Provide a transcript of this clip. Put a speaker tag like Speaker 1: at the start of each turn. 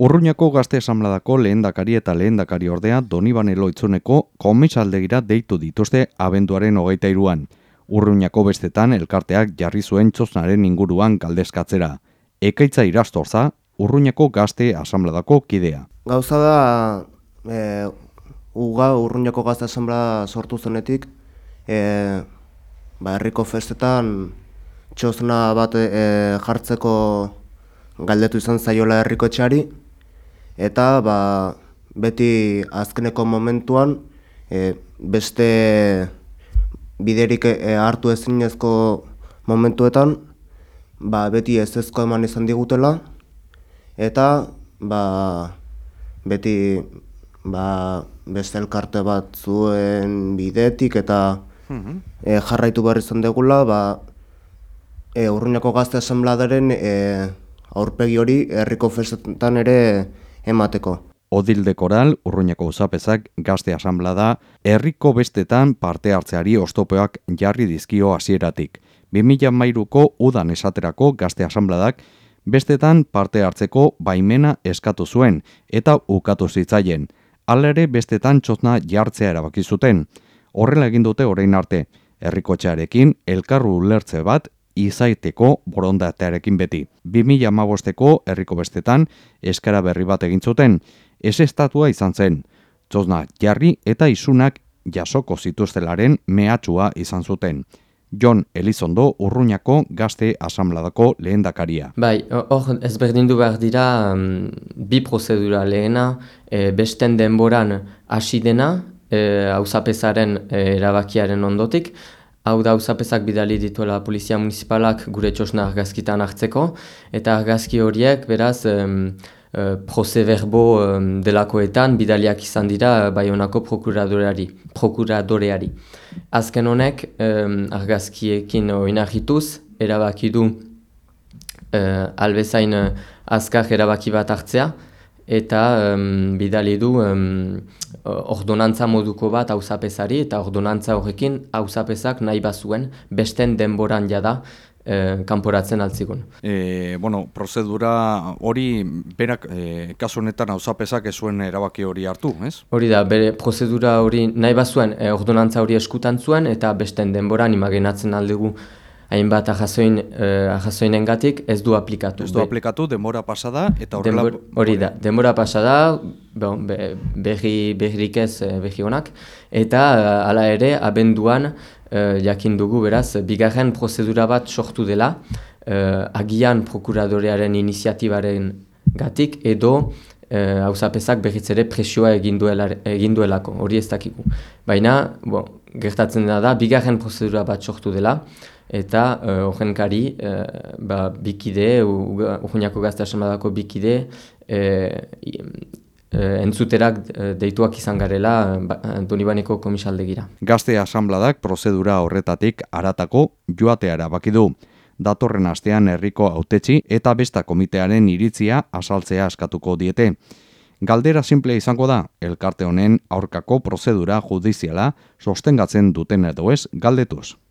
Speaker 1: Urruñako gazte esamladako lehendakari eta lehendakari ordea Donibane Loitzuneko komisaldegira deitu dituzte abenduaren hogeita iruan. Urruñako bestetan elkarteak jarri zuen txosnaren inguruan galdezkatzera. Ekaitza irastorza, Urruñako gazte asamladako kidea.
Speaker 2: Gauza da, e, uga Urruñako gazte asamblada sortu zenetik, e, ba, herriko festetan txosna bat e, jartzeko galdetu izan zaiola herriko etxari, eta ba, beti azkeneko momentuan e, beste biderik e, hartu ezinezko momentuetan ba, beti ez eman izan digutela eta ba, beti ba, beste elkarte bat zuen bidetik eta mhm. e, jarraitu behar izan degula ba, e, urruñako gazte asambladaren e, aurpegi hori herriko festetan ere emateko.
Speaker 1: Odilde Koral, urruñako usapezak gazte asamblada, herriko bestetan parte hartzeari ostopeak jarri dizkio hasieratik. 2000 mairuko udan esaterako gazte asambladak, bestetan parte hartzeko baimena eskatu zuen eta ukatu zitzaien. Alere bestetan txotna jartzea erabaki zuten. Horrela egin dute orain arte, herrikotxearekin elkarru ulertze bat izaiteko borondatearekin beti. 2015eko herriko bestetan eskara berri bat egin zuten, ez estatua izan zen. Txosna jarri eta isunak jasoko zituztelaren mehatxua izan zuten. Jon Elizondo urruñako gazte asamladako lehendakaria.
Speaker 3: Bai, hor ezberdindu behar dira um, bi prozedura lehena, e, besten denboran hasi dena, e, hauzapezaren e, erabakiaren ondotik, Hau da, usapezak bidali dituela polizia municipalak gure txosna argazkitan hartzeko, eta argazki horiek, beraz, um, uh, prozeverbo um, delakoetan bidaliak izan dira Bayonako prokuradoreari. prokuradoreari. Azken honek, um, argazkiekin oinarrituz, erabaki du uh, albezain uh, azkar erabaki bat hartzea, eta um, bidali du um, ordonantza moduko bat hauzapezari eta ordonantza horrekin hauzapezak nahi bazuen besten denboran jada E, kanporatzen altzigun.
Speaker 1: E, bueno, prozedura hori, berak, e, kasu honetan hauzapezak ez zuen erabaki hori hartu, ez?
Speaker 3: Hori da, bere prozedura hori nahi bazuen e, ordonantza hori eskutan zuen eta besten denboran imaginatzen aldegu hainbat ahazoin, uh, gatik ez du aplikatu.
Speaker 1: Ez du aplikatu, denbora pasada, eta horrela...
Speaker 3: Hori da, denbora pasada, bon, be, berri, berrik ez eh, berri honak, eta uh, ala ere, abenduan, uh, jakin dugu beraz, bigarren prozedura bat sortu dela, uh, agian prokuradorearen iniziatibaren gatik, edo hauzapezak uh, berriz ere presioa eginduelako, hori ez dakigu. Baina, bon, gertatzen da, bigarren prozedura bat sortu dela, eta horrenkari uh, ba, bikide, urruñako gazte asemadako bikide, uh, entzuterak deituak izan garela ba, Donibaneko komisaldegira.
Speaker 1: Gazte asambladak prozedura horretatik aratako joateara bakidu. Datorren astean herriko autetzi eta besta komitearen iritzia asaltzea askatuko diete. Galdera simple izango da, elkarte honen aurkako prozedura judiziala sostengatzen duten edo ez galdetuz.